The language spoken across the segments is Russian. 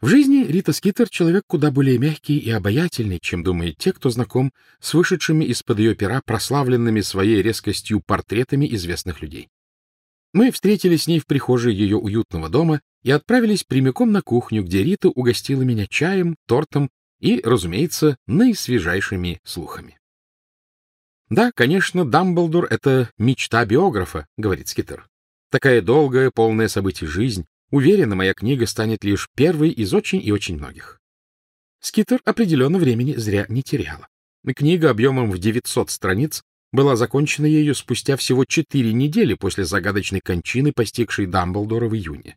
В жизни Рита Скитер — человек куда более мягкий и обаятельный, чем думают те, кто знаком с вышедшими из-под ее пера прославленными своей резкостью портретами известных людей. Мы встретились с ней в прихожей ее уютного дома и отправились прямиком на кухню, где Рита угостила меня чаем, тортом и, разумеется, наисвежайшими слухами. «Да, конечно, Дамблдор — это мечта биографа», — говорит Скитер. «Такая долгая, полная событий жизнь. Уверена, моя книга станет лишь первой из очень и очень многих». Скитер определенно времени зря не теряла. Книга объемом в 900 страниц была закончена ею спустя всего четыре недели после загадочной кончины, постигшей Дамблдора в июне.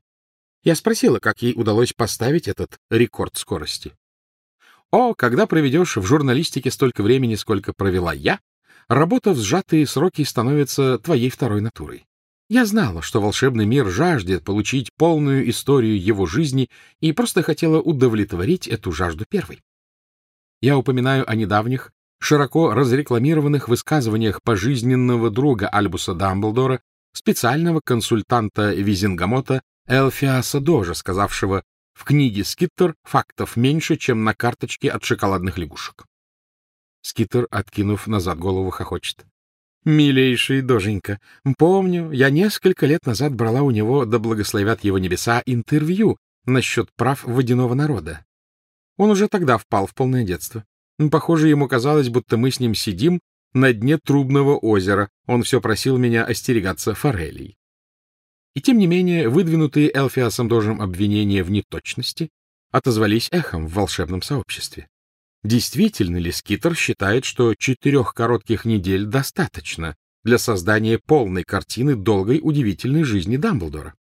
Я спросила, как ей удалось поставить этот рекорд скорости. О, когда проведешь в журналистике столько времени, сколько провела я, работа в сжатые сроки становится твоей второй натурой. Я знала, что волшебный мир жаждет получить полную историю его жизни и просто хотела удовлетворить эту жажду первой. Я упоминаю о недавних, широко разрекламированных высказываниях пожизненного друга Альбуса Дамблдора, специального консультанта Визингамота Элфиаса Дожа, сказавшего в книге Скиттер фактов меньше, чем на карточке от шоколадных лягушек. Скиттер, откинув назад голову, хохочет. «Милейший доженька, помню, я несколько лет назад брала у него, да благословят его небеса, интервью насчет прав водяного народа. Он уже тогда впал в полное детство. Похоже, ему казалось, будто мы с ним сидим на дне трубного озера. Он все просил меня остерегаться форелей. И тем не менее, выдвинутые Элфиасом Дожем обвинения в неточности отозвались эхом в волшебном сообществе. Действительно ли Скитер считает, что четырех коротких недель достаточно для создания полной картины долгой удивительной жизни Дамблдора?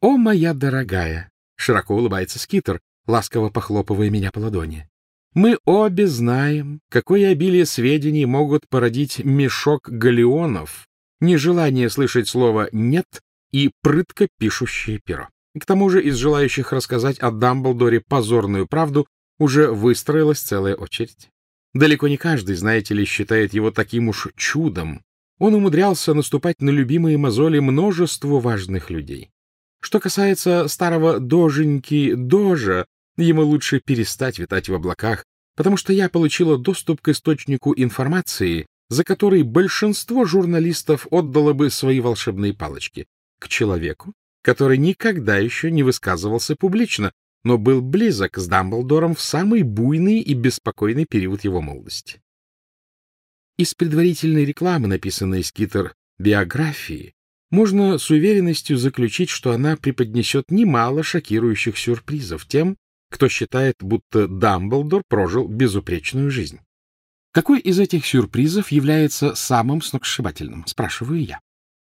«О, моя дорогая!» — широко улыбается Скитер, ласково похлопывая меня по ладони. «Мы обе знаем, какое обилие сведений могут породить мешок галеонов, нежелание слышать слово «нет» и прытко пишущее перо. К тому же из желающих рассказать о Дамблдоре позорную правду уже выстроилась целая очередь. Далеко не каждый, знаете ли, считает его таким уж чудом. Он умудрялся наступать на любимые мозоли множеству важных людей. Что касается старого доженьки Дожа, ему лучше перестать витать в облаках, потому что я получила доступ к источнику информации, за который большинство журналистов отдало бы свои волшебные палочки к человеку, который никогда еще не высказывался публично, но был близок с Дамблдором в самый буйный и беспокойный период его молодости. Из предварительной рекламы, написанной Скитер биографии, можно с уверенностью заключить, что она преподнесет немало шокирующих сюрпризов тем, кто считает, будто Дамблдор прожил безупречную жизнь. Какой из этих сюрпризов является самым сногсшибательным, спрашиваю я.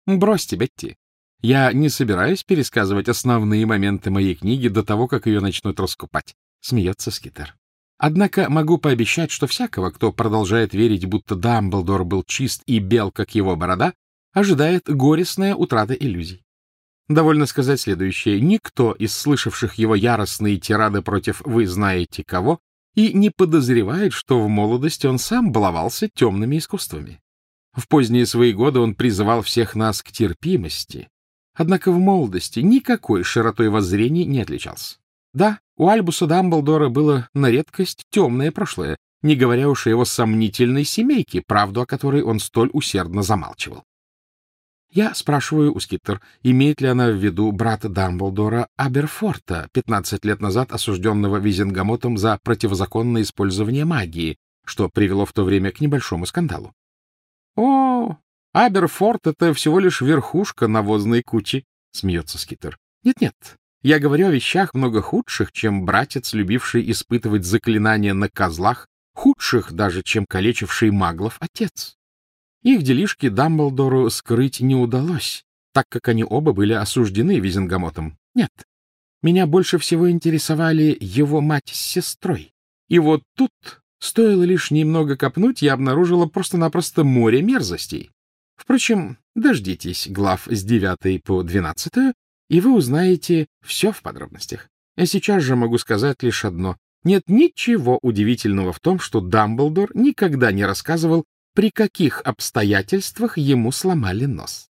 Бросьте, Бетти. Я не собираюсь пересказывать основные моменты моей книги до того, как ее начнут раскупать, — смеется Скитер. Однако могу пообещать, что всякого, кто продолжает верить, будто Дамблдор был чист и бел, как его борода, ожидает горестная утрата иллюзий. Довольно сказать следующее. Никто из слышавших его яростные тирады против «вы знаете кого» и не подозревает, что в молодости он сам баловался темными искусствами. В поздние свои годы он призывал всех нас к терпимости, Однако в молодости никакой широтой воззрений не отличался. Да, у Альбуса Дамблдора было на редкость темное прошлое, не говоря уж о его сомнительной семейке, правду о которой он столь усердно замалчивал. Я спрашиваю у Скиттер, имеет ли она в виду брата Дамблдора Аберфорта, 15 лет назад осужденного Визенгамотом за противозаконное использование магии, что привело в то время к небольшому скандалу. — О, Аберфорд — это всего лишь верхушка навозной кучи, — смеется Скитер. Нет-нет, я говорю о вещах много худших, чем братец, любивший испытывать заклинания на козлах, худших даже, чем калечивший маглов отец. Их делишки Дамблдору скрыть не удалось, так как они оба были осуждены Визенгамотом. Нет, меня больше всего интересовали его мать с сестрой. И вот тут, стоило лишь немного копнуть, я обнаружила просто-напросто море мерзостей. Впрочем, дождитесь глав с 9 по 12, и вы узнаете все в подробностях. Я сейчас же могу сказать лишь одно. Нет ничего удивительного в том, что Дамблдор никогда не рассказывал, при каких обстоятельствах ему сломали нос.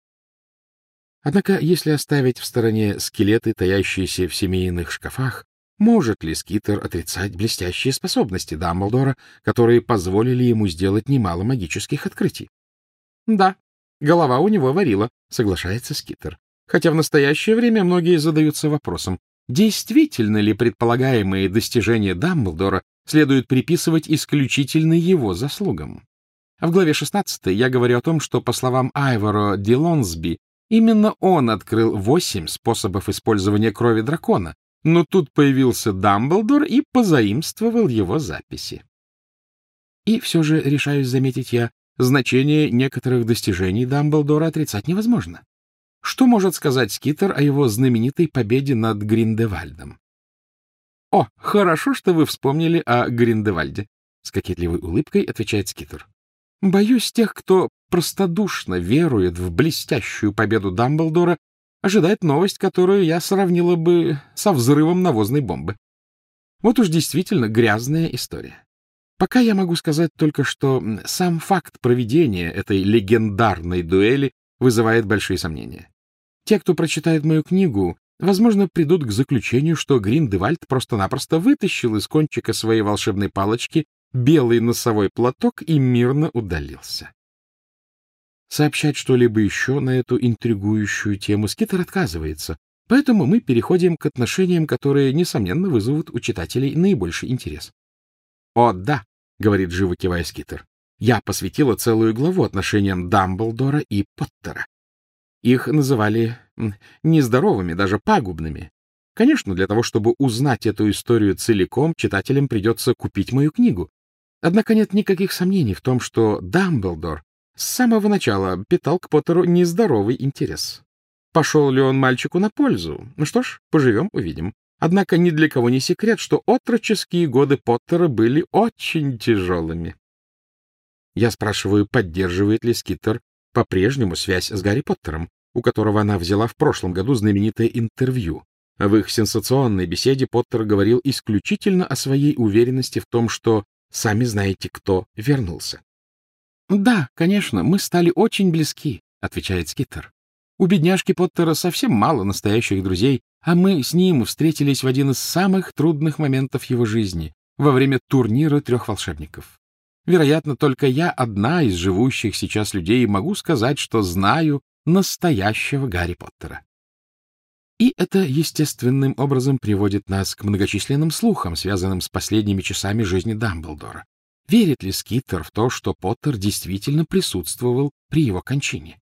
Однако, если оставить в стороне скелеты, таящиеся в семейных шкафах, Может ли Скитер отрицать блестящие способности Дамблдора, которые позволили ему сделать немало магических открытий? Да, голова у него варила, соглашается Скитер. Хотя в настоящее время многие задаются вопросом, действительно ли предполагаемые достижения Дамблдора следует приписывать исключительно его заслугам. В главе 16 я говорю о том, что, по словам Айвора Дилонсби, именно он открыл восемь способов использования крови дракона, но тут появился Дамблдор и позаимствовал его записи. И все же, решаюсь заметить я, значение некоторых достижений Дамблдора отрицать невозможно. Что может сказать Скитер о его знаменитой победе над Гриндевальдом? — О, хорошо, что вы вспомнили о Гриндевальде, — с кокетливой улыбкой отвечает Скитер. Боюсь, тех, кто простодушно верует в блестящую победу Дамблдора, ожидает новость, которую я сравнила бы со взрывом навозной бомбы. Вот уж действительно грязная история. Пока я могу сказать только, что сам факт проведения этой легендарной дуэли вызывает большие сомнения. Те, кто прочитает мою книгу, возможно, придут к заключению, что Гриндевальд просто-напросто вытащил из кончика своей волшебной палочки белый носовой платок и мирно удалился. Сообщать что-либо еще на эту интригующую тему Скитер отказывается, поэтому мы переходим к отношениям, которые, несомненно, вызовут у читателей наибольший интерес. «О, да», — говорит живо кивая Скитер, — «я посвятила целую главу отношениям Дамблдора и Поттера. Их называли нездоровыми, даже пагубными. Конечно, для того, чтобы узнать эту историю целиком, читателям придется купить мою книгу, Однако нет никаких сомнений в том, что Дамблдор с самого начала питал к Поттеру нездоровый интерес. Пошел ли он мальчику на пользу? Ну что ж, поживем, увидим. Однако ни для кого не секрет, что отроческие годы Поттера были очень тяжелыми. Я спрашиваю, поддерживает ли Скиттер по-прежнему связь с Гарри Поттером, у которого она взяла в прошлом году знаменитое интервью. В их сенсационной беседе Поттер говорил исключительно о своей уверенности в том, что Сами знаете, кто вернулся. — Да, конечно, мы стали очень близки, — отвечает Скиттер. У бедняжки Поттера совсем мало настоящих друзей, а мы с ним встретились в один из самых трудных моментов его жизни, во время турнира трех волшебников. Вероятно, только я одна из живущих сейчас людей могу сказать, что знаю настоящего Гарри Поттера. И это естественным образом приводит нас к многочисленным слухам, связанным с последними часами жизни Дамблдора. Верит ли Скиттер в то, что Поттер действительно присутствовал при его кончине?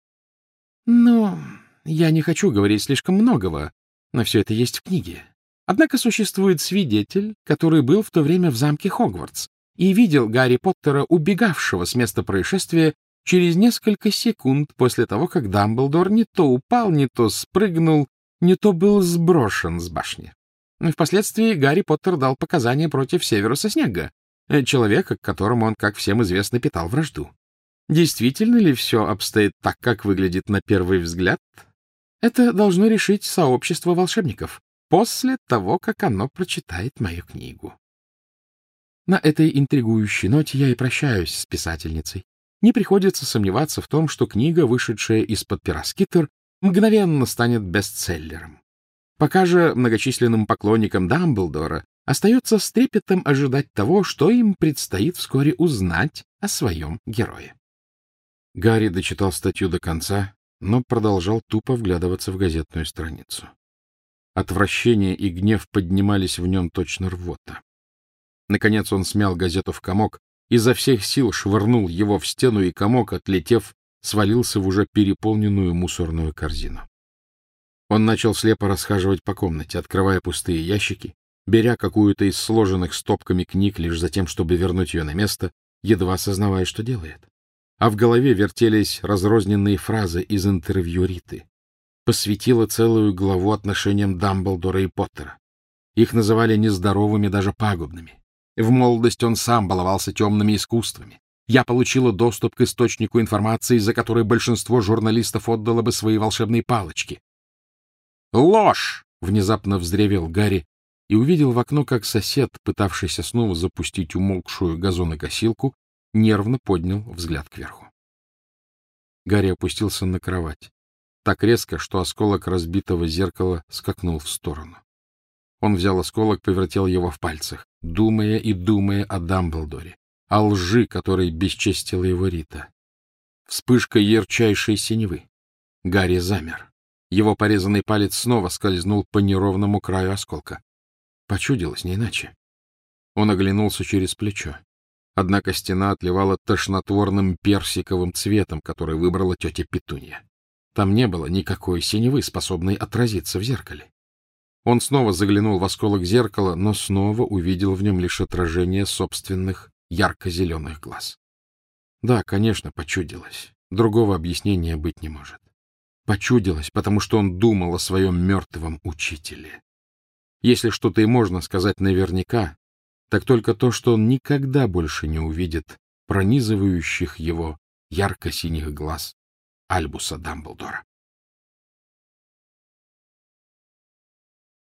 Ну, я не хочу говорить слишком многого, но все это есть в книге. Однако существует свидетель, который был в то время в замке Хогвартс и видел Гарри Поттера, убегавшего с места происшествия через несколько секунд после того, как Дамблдор не то упал, не то спрыгнул не то был сброшен с башни. Впоследствии Гарри Поттер дал показания против Северуса Снега, э, человека, к которому он, как всем известно, питал вражду. Действительно ли все обстоит так, как выглядит на первый взгляд? Это должно решить сообщество волшебников после того, как оно прочитает мою книгу. На этой интригующей ноте я и прощаюсь с писательницей. Не приходится сомневаться в том, что книга, вышедшая из-под пера Скиттер, мгновенно станет бестселлером. Пока же многочисленным поклонникам Дамблдора остается с трепетом ожидать того, что им предстоит вскоре узнать о своем герое. Гарри дочитал статью до конца, но продолжал тупо вглядываться в газетную страницу. Отвращение и гнев поднимались в нем точно рвота. Наконец он смял газету в комок, изо всех сил швырнул его в стену, и комок, отлетев, свалился в уже переполненную мусорную корзину. Он начал слепо расхаживать по комнате, открывая пустые ящики, беря какую-то из сложенных стопками книг лишь за тем, чтобы вернуть ее на место, едва осознавая, что делает. А в голове вертелись разрозненные фразы из интервью Риты. Посвятила целую главу отношениям Дамблдора и Поттера. Их называли нездоровыми, даже пагубными. В молодости он сам баловался темными искусствами, я получила доступ к источнику информации, за который большинство журналистов отдало бы свои волшебные палочки. «Ложь!» — внезапно взревел Гарри и увидел в окно, как сосед, пытавшийся снова запустить умолкшую газонокосилку, нервно поднял взгляд кверху. Гарри опустился на кровать, так резко, что осколок разбитого зеркала скакнул в сторону. Он взял осколок, повертел его в пальцах, думая и думая о Дамблдоре, о лжи, которой бесчестила его Рита. Вспышка ярчайшей синевы. Гарри замер. Его порезанный палец снова скользнул по неровному краю осколка. Почудилось не иначе. Он оглянулся через плечо. Однако стена отливала тошнотворным персиковым цветом, который выбрала тетя Петунья. Там не было никакой синевы, способной отразиться в зеркале. Он снова заглянул в осколок зеркала, но снова увидел в нем лишь отражение собственных ярко-зеленых глаз. Да, конечно, почудилось. Другого объяснения быть не может. Почудилось, потому что он думал о своем мертвом учителе. Если что-то и можно сказать наверняка, так только то, что он никогда больше не увидит пронизывающих его ярко-синих глаз Альбуса Дамблдора.